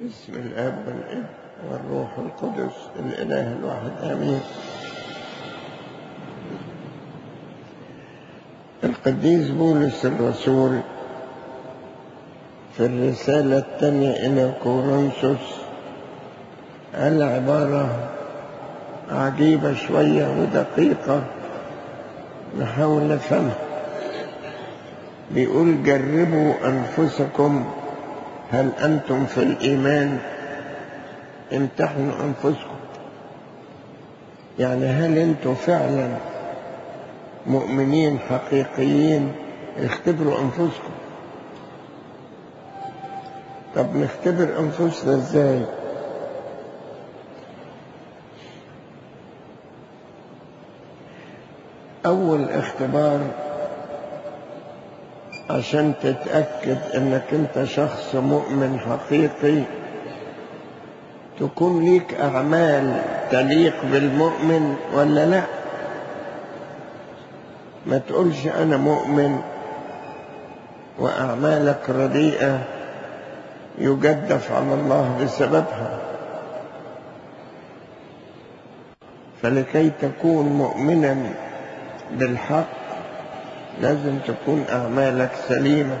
باسم الاب والابن والروح القدس الاله الواحد آمين. القديس بولس الرسول في الرسالة الثانية إلى كورنثوس قال عبارة عجيبة شوية ودقيقة نحاول نفهمها بيقول جربوا أنفسكم هل أنتم في الإيمان؟ امتحنوا أنفسكم. يعني هل أنتم فعلا مؤمنين حقيقيين؟ اختبروا أنفسكم. طب نختبر أنفسنا إزاي؟ أول اختبار عشان تتأكد إنك أنت شخص مؤمن حقيقي. تكون ليك أعمال تليق بالمؤمن ولا لا؟ ما تقولش أنا مؤمن وأعمالك رديئة يجدف على الله بسببها. فلكي تكون مؤمنا بالحق لازم تكون أعمالك سليمة.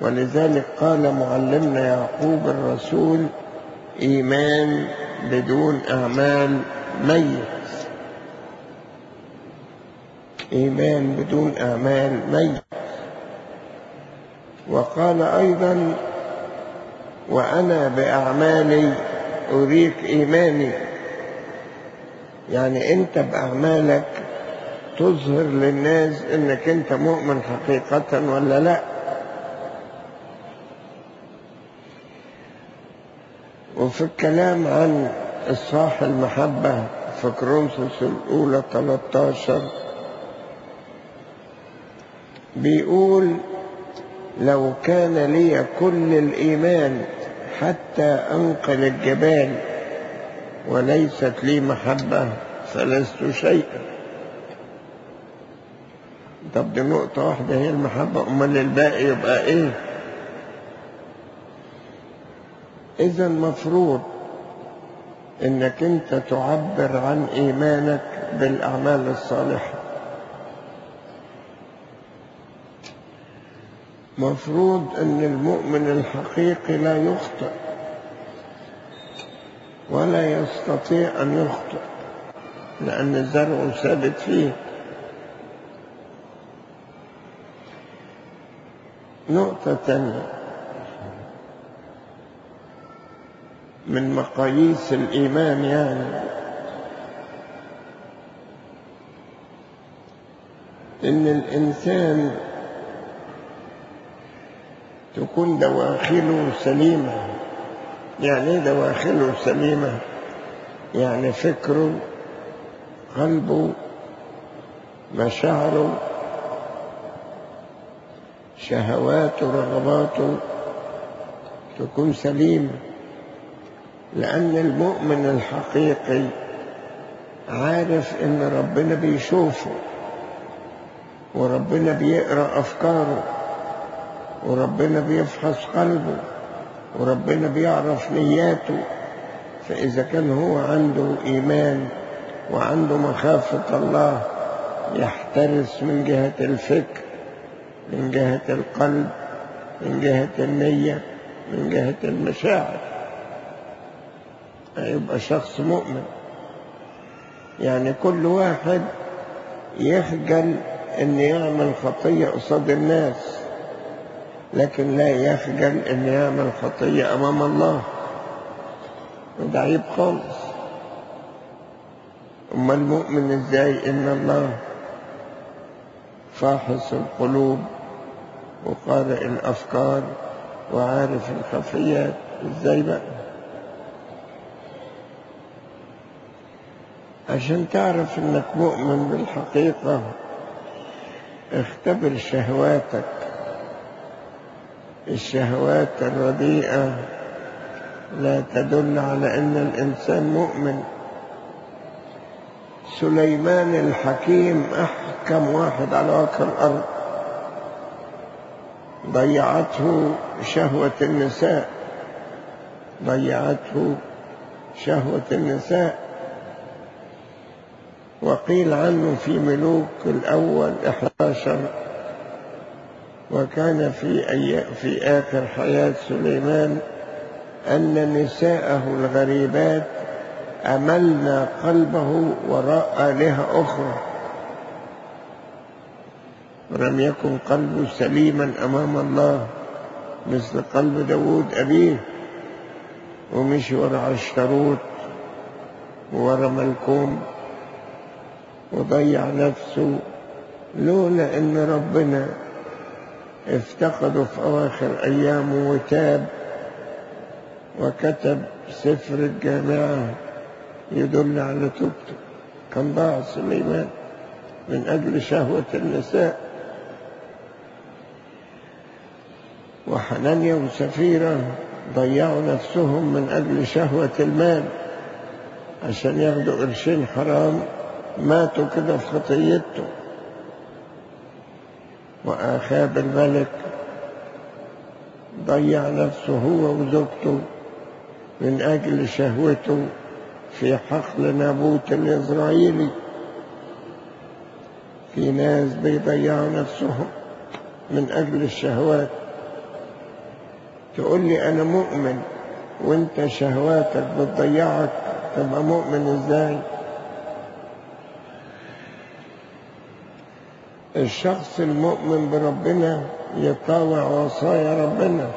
ولذلك قال معلمنا يعقوب الرسول إيمان بدون أعمال ميت. إيمان بدون أعمال ميت. وقال أيضا وأنا بأعمالي أريك إيماني. يعني أنت بأعمالك تظهر للناس إنك أنت مؤمن حقيقة ولا لا. وفي الكلام عن إصحاح المحبة في كرونسوس الأولى 13 بيقول لو كان لي كل الإيمان حتى أنقل الجبال وليست لي محبة فلست شيئا طب دي نقطة واحدة هي المحبة. أمال الباقي يبقى إيه؟ إذا مفروض إنك أنت تعبر عن إيمانك بالأعمال الصالحة. مفروض أن المؤمن الحقيقي لا يخطئ ولا يستطيع أن يخطئ لأن زرعه ثابت فيه. نقطة تانية. من مقاييس الإيمان يعني إن الإنسان تكون دواخله سليمة يعني إيه دواخله سليمة؟ يعني فكره قلبه مشاعره شهواته رغباته تكون سليمة لأن المؤمن الحقيقي عارف إن ربنا بيشوفه وربنا بيقرأ أفكاره وربنا بيفحص قلبه وربنا بيعرف نياته. فإذا كان هو عنده إيمان وعنده مخافة الله يحترس من جهة الفكر من جهة القلب من جهة النية من جهة المشاعر. يبقى شخص مؤمن. يعني كل واحد يخجل ان يعمل خطية قصاد الناس لكن لا يخجل ان يعمل خطية أمام الله. وده عيب خالص. أما المؤمن إزاي؟ إن الله فاحص القلوب. وقارئ الأفكار وعارف الخفيات إزاي بقى؟ عشان تعرف إنك مؤمن بالحقيقة اختبر شهواتك. الشهوات الرديئة لا تدل على إن الإنسان مؤمن. سليمان الحكيم أحكم واحد على وجه الأرض. ضيعته شهوة النساء. ضيعته شهوة النساء. وقيل عنه في ملوك الأول 11 وكان في, أي في آخر حياة سليمان أن نساءه الغريبات أملنا قلبه وراء آلهة أخرى. ولم يكن قلبه سليما أمام الله مثل قلب داود أبيه. ومشي ورا عشتروت ورا ملكوم وضيع نفسه. لولا أن ربنا افتقده في أواخر أيامه وتاب وكتب سفر الجامعة يدل على توبته. كان ضاع سليمان من أجل شهوة النساء. وحنانيا وسفيرة ضيعوا نفسهم من أجل شهوة المال. عشان ياخدوا قرشين حرام ماتوا كده في خطيته وآخاب الملك ضيع نفسه هو وزوجته من أجل شهوته في حقل نابوت الإسرائيلي. في ناس بيضيعوا نفسهم من أجل الشهوات. تقول لي أنا مؤمن وأنت شهواتك بتضيعك تبقى مؤمن إزاي؟ الشخص المؤمن بربنا يطاوع وصايا ربنا.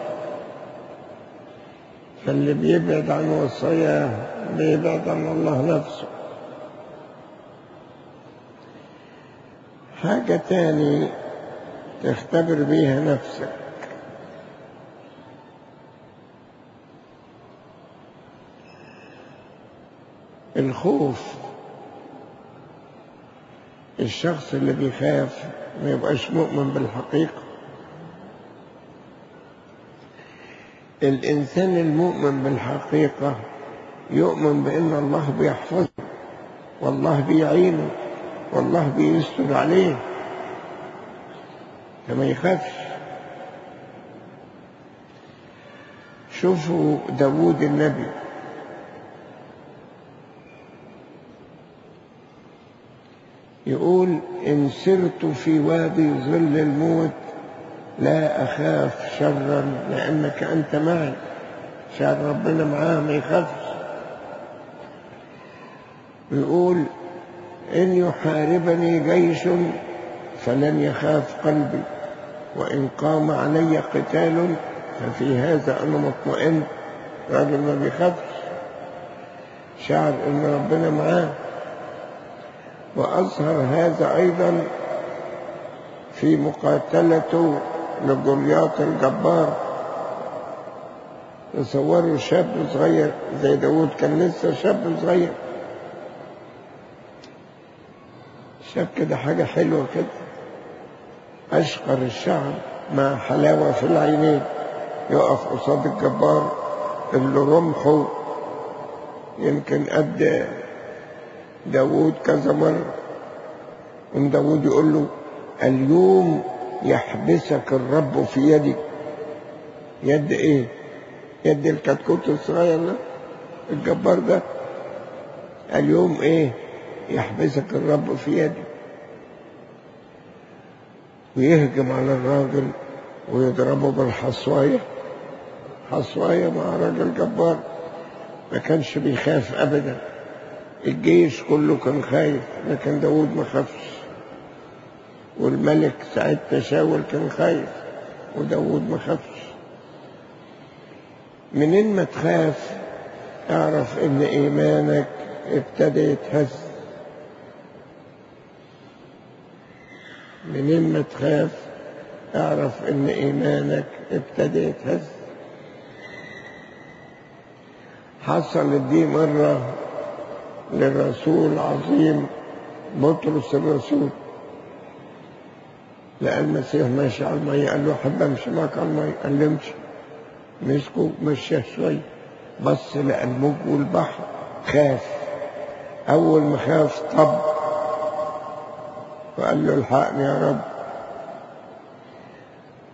فاللي بيبعد عن وصاياه بيبعد عن الله نفسه. حاجة تاني تختبر بيها نفسك. الخوف. الشخص اللي بيخاف ما يبقاش مؤمن بالحقيقة. الإنسان المؤمن بالحقيقة يؤمن بأن الله بيحفظه والله بيعينه والله بيستر عليه. فما يخافش. شوفوا داوود النبي. يقول إن سرت في وادي ظل الموت لا أخاف شرا لأنك أنت معي. شر ربنا معاه ما يخافش. ويقول إن يحاربني جيش فلن يخاف قلبي وإن قام علي قتال ففي هذا أنا مطمئن. راجل ما بيخافش. شعر إن ربنا معاه. وأظهر هذا أيضا في مقاتلته لجولياط الجبار. تصوروا شاب صغير زي داود كان لسه شاب صغير. شاب كده حاجة حلوة كده. أشقر الشعر مع حلاوة في العينين. يقف قصاد الجبار اللي رمحه. يمكن قد داود كذا مرة ومن داود يقول له اليوم يحبسك الرب في يدي يد إيه؟ يد الكتكوت الصغير ده الجبار ده. اليوم إيه؟ يحبسك الرب في يدي ويهجم على الراجل ويضربه بالحصواية. حصواية مع راجل جبار. ما كانش بيخاف أبدا. الجيش كله كان خايف لكن داود ما خافش. والملك سعيد تشاول كان خايف وداود ما خافش. منين ما تخاف اعرف إن إيمانك ابتدى يتهز منين ما تخاف اعرف إن إيمانك ابتدى يتهز حصلت دي مرة للرسول العظيم بطرس الرسول. لقى المسيح ماشي على المية قال له حب أمشي معك على المية قال له امشي مسكه مشاه شوية بص لقى الموج والبحر خاف. أول ما خاف طب. وقال له الحقني يا رب.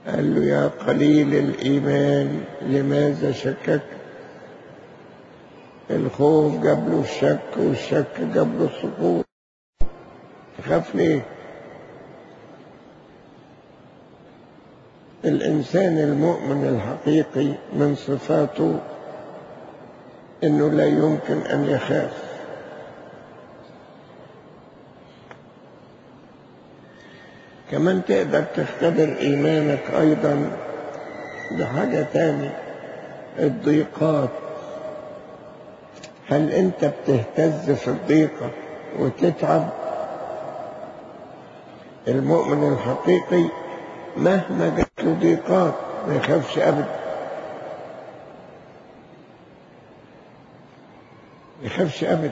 قال له يا قليل الإيمان لماذا شككت؟ الخوف جاب له الشك والشك جاب له السقوط تخاف ليه الإنسان المؤمن الحقيقي من صفاته إنه لا يمكن أن يخاف. كمان تقدر تختبر إيمانك أيضا بحاجة تاني الضيقات. هل أنت بتهتز في الضيقة وتتعب؟ المؤمن الحقيقي مهما جات له ضيقات ما يخافش أبدا. ما يخافش أبدا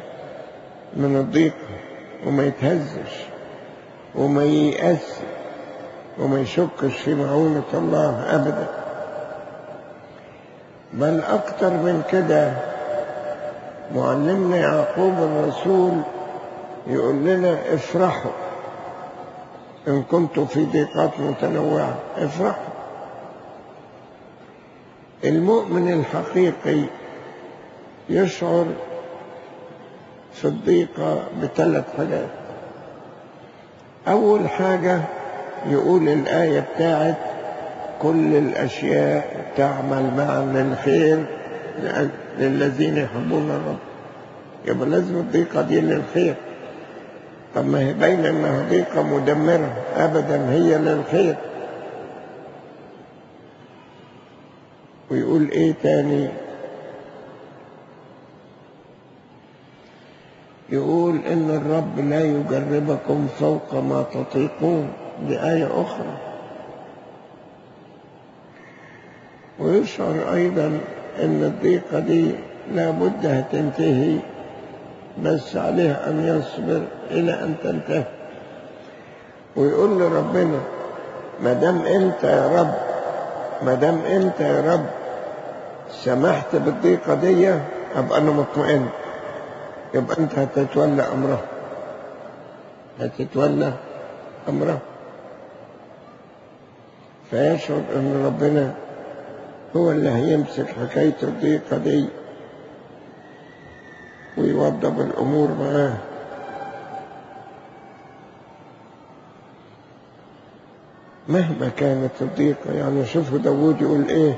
من الضيقة وما يتهزش وما ييأس وما يشكش في معونة الله أبدا. بل أكتر من كده معلمنا يعقوب الرسول يقول لنا افرحوا. إن كنتم في ضيقات متنوعة افرحوا. المؤمن الحقيقي يشعر في الضيقة بثلاث حاجات أول حاجة يقول الآية بتاعت كل الأشياء تعمل معا للخير للذين يحبون الرب. يبقى لازم الضيقة دي للخير. طب ما هي باينة إنها ضيقة مدمرة. ابدا هي للخير. ويقول إيه تاني؟ يقول إن الرب لا يجربكم فوق ما تطيقون. دي آية أخرى. ويشعر أيضا إن الضيقة دي لابد هتنتهي بس عليه أن يصبر إلى أن تنتهي. ويقول لربنا ما دام أنت يا رب ما دام أنت يا رب سمحت بالضيقة دي أبقى أنا مطمئن يبقى أنت هتتولى أمره. هتتولى أمره. فيشعر أن ربنا هو اللي هيمسك حكاية الضيقة دي ويوضب الأمور معاه. مهما كانت الضيقة يعني شوفوا داود يقول إيه؟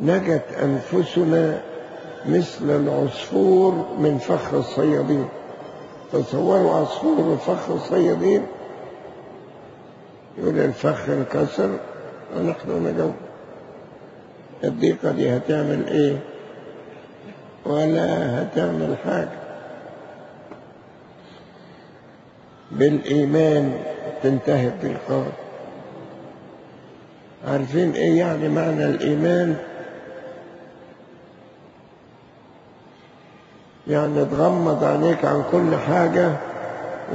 نجت أنفسنا مثل العصفور من فخ الصيادين. تصوروا عصفور من فخ الصيادين؟ يقول الفخ انكسر ونحن نجو الضيقة دي هتعمل إيه؟ ولا هتعمل حاجة. بالإيمان تنتهي الضيقات عارفين إيه يعني معنى الإيمان؟ يعني تغمض عينيك عن كل حاجة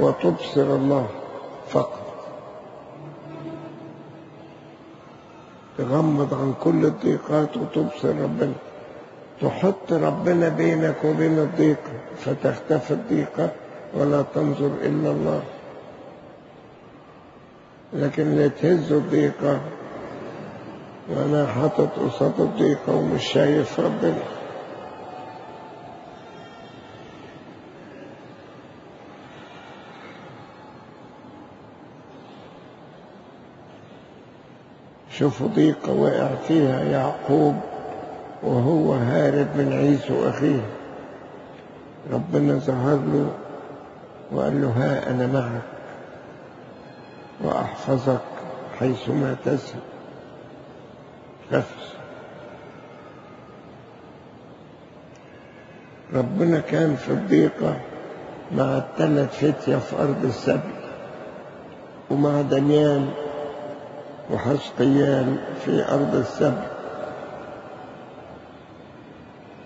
وتبصر الله فقط تغمض عن كل الضيقات وتبصر ربنا. تحط ربنا بينك وبين الضيقة فتختفي الضيقة ولا تنظر إلا الله. لكن لا تهز الضيقة وأنا حاطط قصاد الضيقة ومش شايف ربنا. شوفوا ضيقة وقع فيها يعقوب وهو هارب من عيسو أخيه ربنا ظهر له وقال له ها أنا معك. وأحفظك حيثما تسهل. نفس ربنا كان في الضيقة مع الثلاث فتية في أرض السبي ومع دانيال وحسقيال في أرض السبع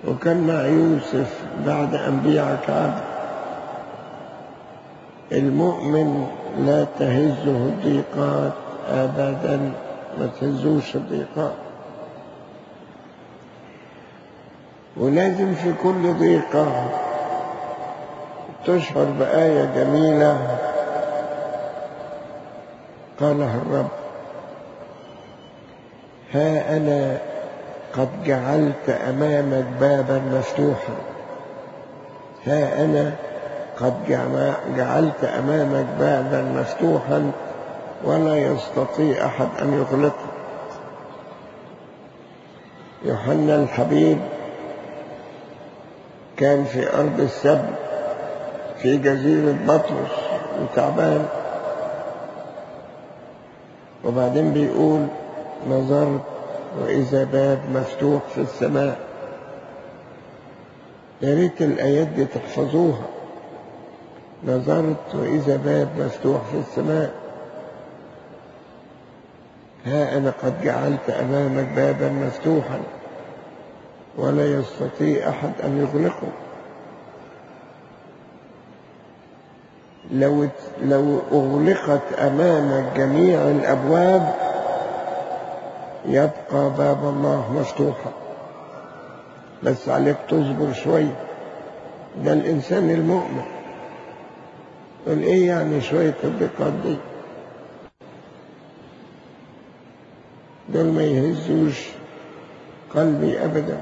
وكان مع يوسف بعد أن بيع كعب. المؤمن لا تهزه الضيقات أبدا ما تهزوش الضيقات. ولازم في كل ضيقة. تشعر بآية جميلة. قالها الرب. ها أنا قد جعلت أمامك بابا مفتوحا. ها أنا قد جعلت أمامك بابا مفتوحا ولا يستطيع أحد أن يغلقه يوحنا الحبيب كان في أرض السبت في جزيرة بطرس وتعبان. وبعدين بيقول نظرت وإذا باب مفتوح في السماء. يا ريت الآيات دي تحفظوها. نظرت وإذا باب مفتوح في السماء. ها أنا قد جعلت أمامك بابا مفتوحا. ولا يستطيع أحد أن يغلقه. لو لو أغلقت أمامك جميع الأبواب يبقى باب الله مفتوحا. بس عليك تصبر شوية ده الإنسان المؤمن. يقول إيه يعني شوية الضيقات دي دول ما يهزوش قلبي أبدا.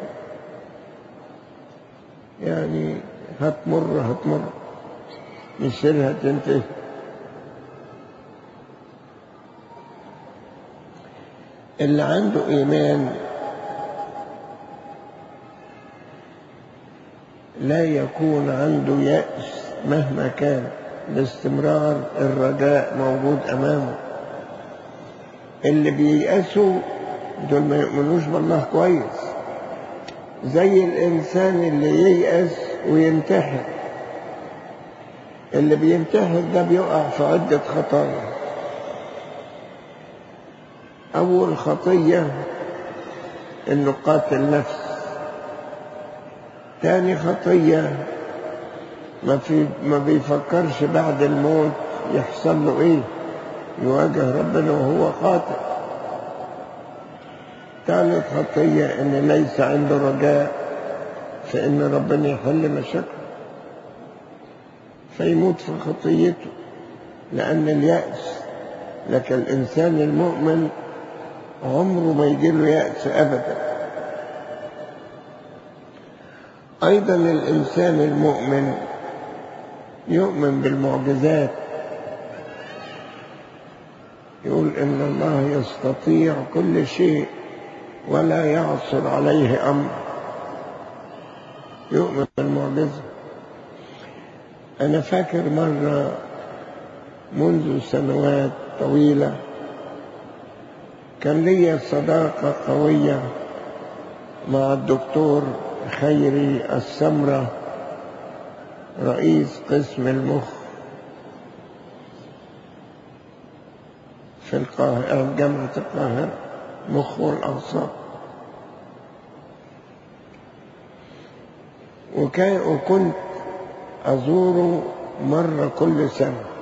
يعني هتمر هتمر. مصيرها تنتهي اللي عنده إيمان لا يكون عنده يأس مهما كان باستمرار الرجاء موجود أمامه. اللي بييأسوا دول ما يؤمنوش بالله كويس. زي الإنسان اللي ييأس وينتحر. اللي بينتحر ده بيقع في عدة خطايا. أول خطية إنه قاتل نفس تاني خطية ما, في ما بيفكرش بعد الموت يحصل له إيه؟ يواجه ربنا وهو قاتل. ثالث خطية إن ليس عنده رجاء في إن ربنا يحل مشاكله. فيموت في خطيته لأن اليأس لكن الإنسان المؤمن عمره ما يجي له يأس أبدا. أيضا الإنسان المؤمن يؤمن بالمعجزات. يقول إن الله يستطيع كل شيء ولا يعصر عليه أمر. يؤمن بالمعجزة. أنا فاكر مرة منذ سنوات طويلة كان لي صداقة قوية مع الدكتور خيري السمرة رئيس قسم المخ في القاهرة جامعة القاهرة مخ والأعصاب وكنت أزوره مرة كل سنة.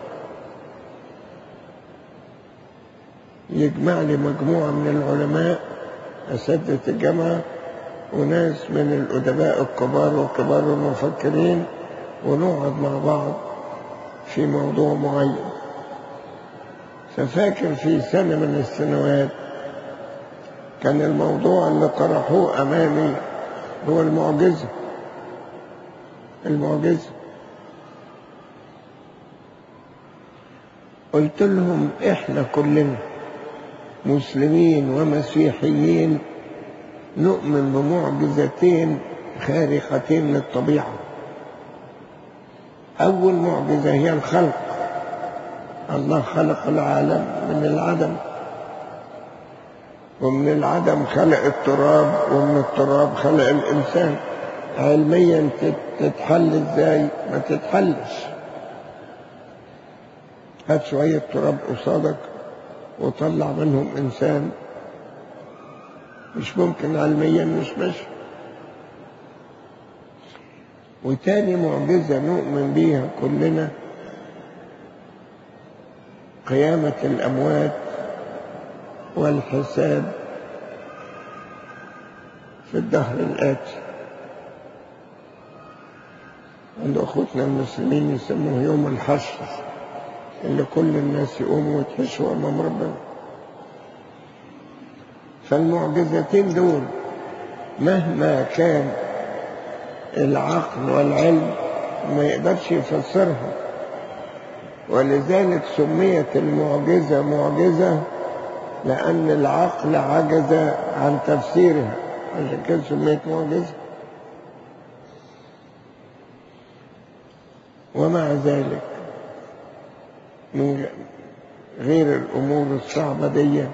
يجمع لي مجموعة من العلماء أساتذة الجامعة وناس من الأدباء الكبار وكبار المفكرين ونقعد مع بعض في موضوع معين. ففاكر في سنة من السنوات. كان الموضوع اللي طرحوه أمامي هو المعجزة. المعجزة. قلت لهم إحنا كلنا مسلمين ومسيحيين نؤمن بمعجزتين خارقتين للطبيعة. أول معجزة هي الخلق. الله خلق العالم من العدم. ومن العدم خلق التراب ومن التراب خلق الإنسان. علميا تتحل إزاي؟ ما تتحلش. هات شوية تراب قصادك. وطلع منهم إنسان مش ممكن علميا مش ماشي وتاني معجزة نؤمن بيها كلنا قيامة الأموات والحساب في الدهر الآتي. عند أخوتنا المسلمين يسموه يوم الحشر. اللي كل الناس يقوموا ويتحشوا أمام ربنا. فالمعجزتين دول مهما كان العقل والعلم ما يقدرش يفسرها ولذلك سميت المعجزة معجزة لأن العقل عجز عن تفسيرها. عشان كده سميت معجزة. ومع ذلك من غير الأمور الصعبة دي.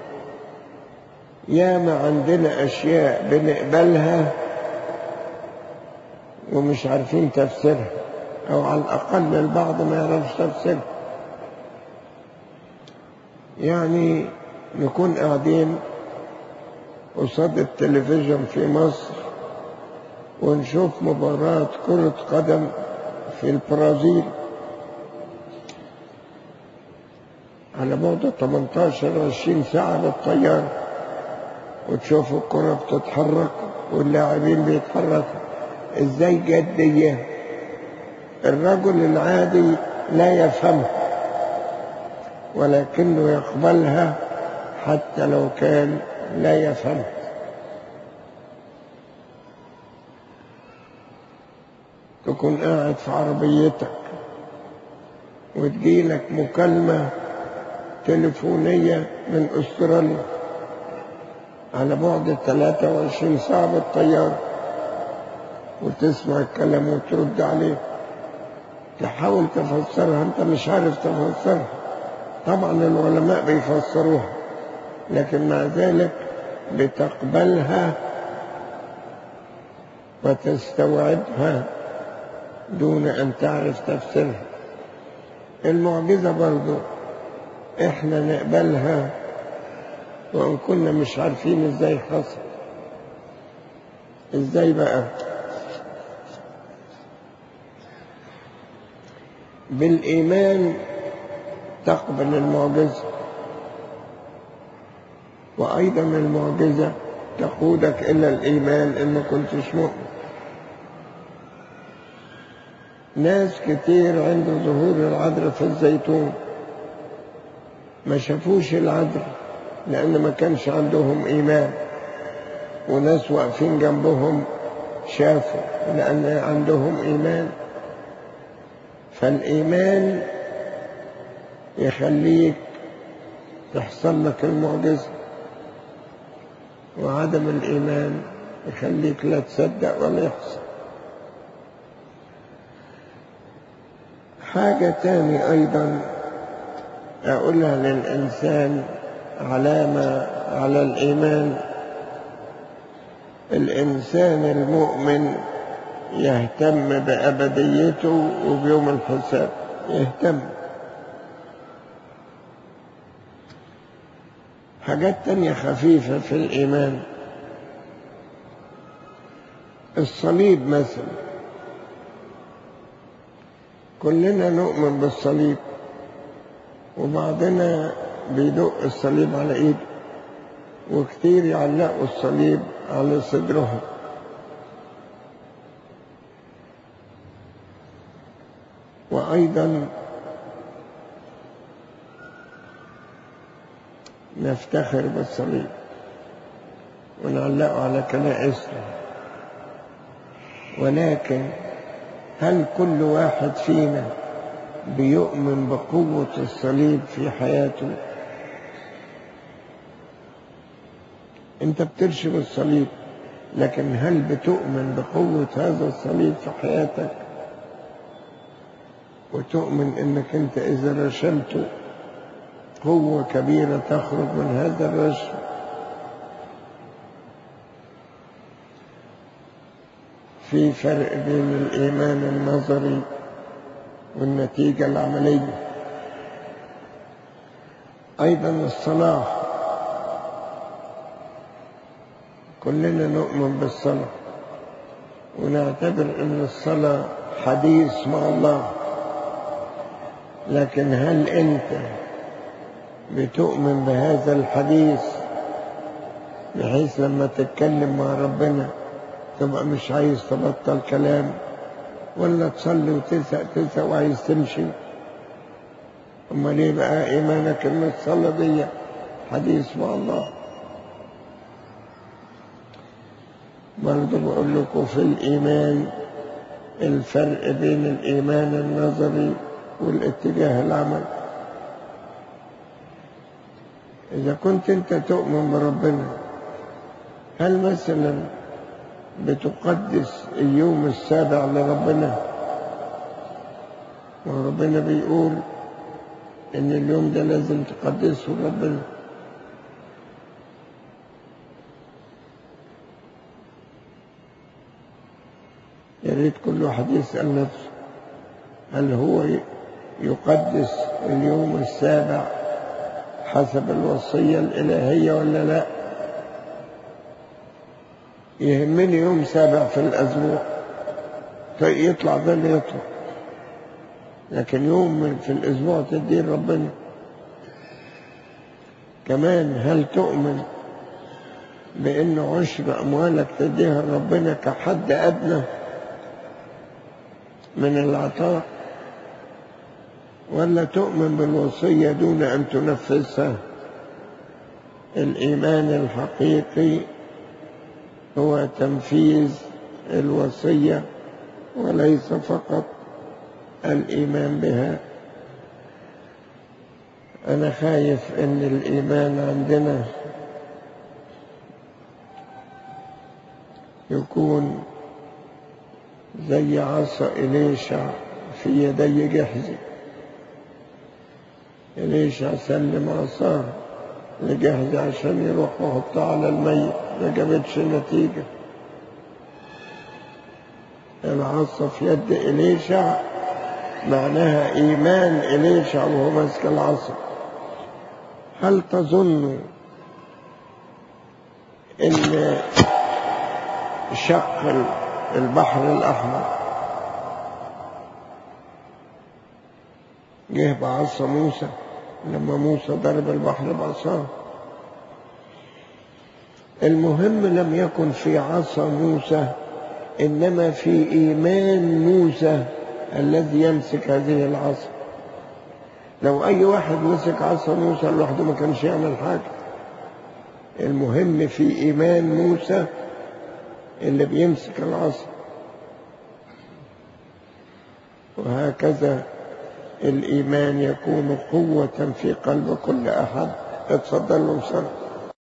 ياما عندنا أشياء بنقبلها ومش عارفين تفسيرها أو على الأقل البعض ما يعرفش تفسيرها. يعني نكون قاعدين قصاد التلفزيون في مصر ونشوف مباراة كرة قدم في البرازيل. على بعد 18 20 ساعة بالطيارة وتشوف الكرة بتتحرك واللاعبين بيتحركوا. إزاي جدية الرجل العادي لا يفهمها ولكنه يقبلها حتى لو كان لا يفهمها. تكون قاعد في عربيتك وتجيلك مكالمة تليفونية من أستراليا على بعد 23 ساعة بالطيارة وتسمع الكلام وترد عليه. تحاول تفسرها أنت مش عارف تفسرها. طبعا العلماء بيفسروها لكن مع ذلك بتقبلها وتستوعبها دون أن تعرف تفسيرها. المعجزة برضو إحنا نقبلها وان كنا مش عارفين إزاي حصل. إزاي بقى؟ بالإيمان تقبل المعجزة. وأيضا المعجزة تقودك إلى الإيمان إن ما كنتش مؤمن. ناس كتير عند ظهور العذراء في الزيتون. ما شافوش العذراء لأن ما كانش عندهم إيمان. وناس واقفين جنبهم شافوا لأن عندهم إيمان. فالإيمان يخليك تحصل لك المعجزة. وعدم الإيمان يخليك لا تصدق ولا يحصل. حاجة تاني أيضا أقولها للإنسان علامة على الإيمان. الإنسان المؤمن يهتم بأبديته وبيوم الحساب يهتم. حاجات تانية خفيفة في الإيمان. الصليب مثلا. كلنا نؤمن بالصليب. وبعضنا بيدق الصليب على إيده وكتير يعلقوا الصليب على صدرهم وأيضا نفتخر بالصليب ونعلقه على كنائسنا. ولكن هل كل واحد فينا بيؤمن بقوة الصليب في حياته. انت بترشم الصليب لكن هل بتؤمن بقوة هذا الصليب في حياتك؟ وتؤمن إنك أنت إذا رشمته قوة كبيرة تخرج من هذا الرشم في فرق بين الإيمان النظري والنتيجة العملية. أيضا الصلاة. كلنا نؤمن بالصلاة. ونعتبر أن الصلاة حديث مع الله. لكن هل أنت بتؤمن بهذا الحديث؟ بحيث لما تتكلم مع ربنا تبقى مش عايز تبطل كلام. ولا تصلي وتسأل تسأل وعايز تمشي. أما ليه بقى إيمانك إن الصلاة دي حديث مع الله. برضه بقول لكم في الإيمان الفرق بين الإيمان النظري والاتجاه العمل. إذا كنت أنت تؤمن بربنا هل مثلا بتقدس اليوم السابع لربنا. وربنا بيقول إن اليوم ده لازم تقدسه لربنا. يا ريت كل واحد يسأل نفسه هل هو يقدس اليوم السابع حسب الوصية الإلهية ولا لا؟ يهمني يوم سابع في الأسبوع. يطلع ده اللي يطلع. لكن يوم في الأسبوع تدين ربنا. كمان هل تؤمن بأن عشر أموالك تديها ربنا كحد أدنى من العطاء؟ ولا تؤمن بالوصية دون أن تنفذها؟ الإيمان الحقيقي هو تنفيذ الوصية وليس فقط الإيمان بها. أنا خايف أن الإيمان عندنا يكون زي عصا إليشع في يدي جحزي إليشع سلم عصاه. لجهزي عشان يروح ويحطها على الميت ما جابتش نتيجة. العصا في يد إليشع معناها إيمان إليشع وهو ماسك العصا هل تظن إن شق البحر الأحمر؟ جه بعصا موسى. لما موسى ضرب البحر بعصاه المهم لم يكن في عصا موسى إنما في إيمان موسى الذي يمسك هذه العصا. لو أي واحد مسك عصا موسى لوحده ما كانش يعمل حاجة. المهم في إيمان موسى اللي بيمسك العصا. وهكذا الإيمان يكون قوة في قلب كل أحد. اتفضلوا سنة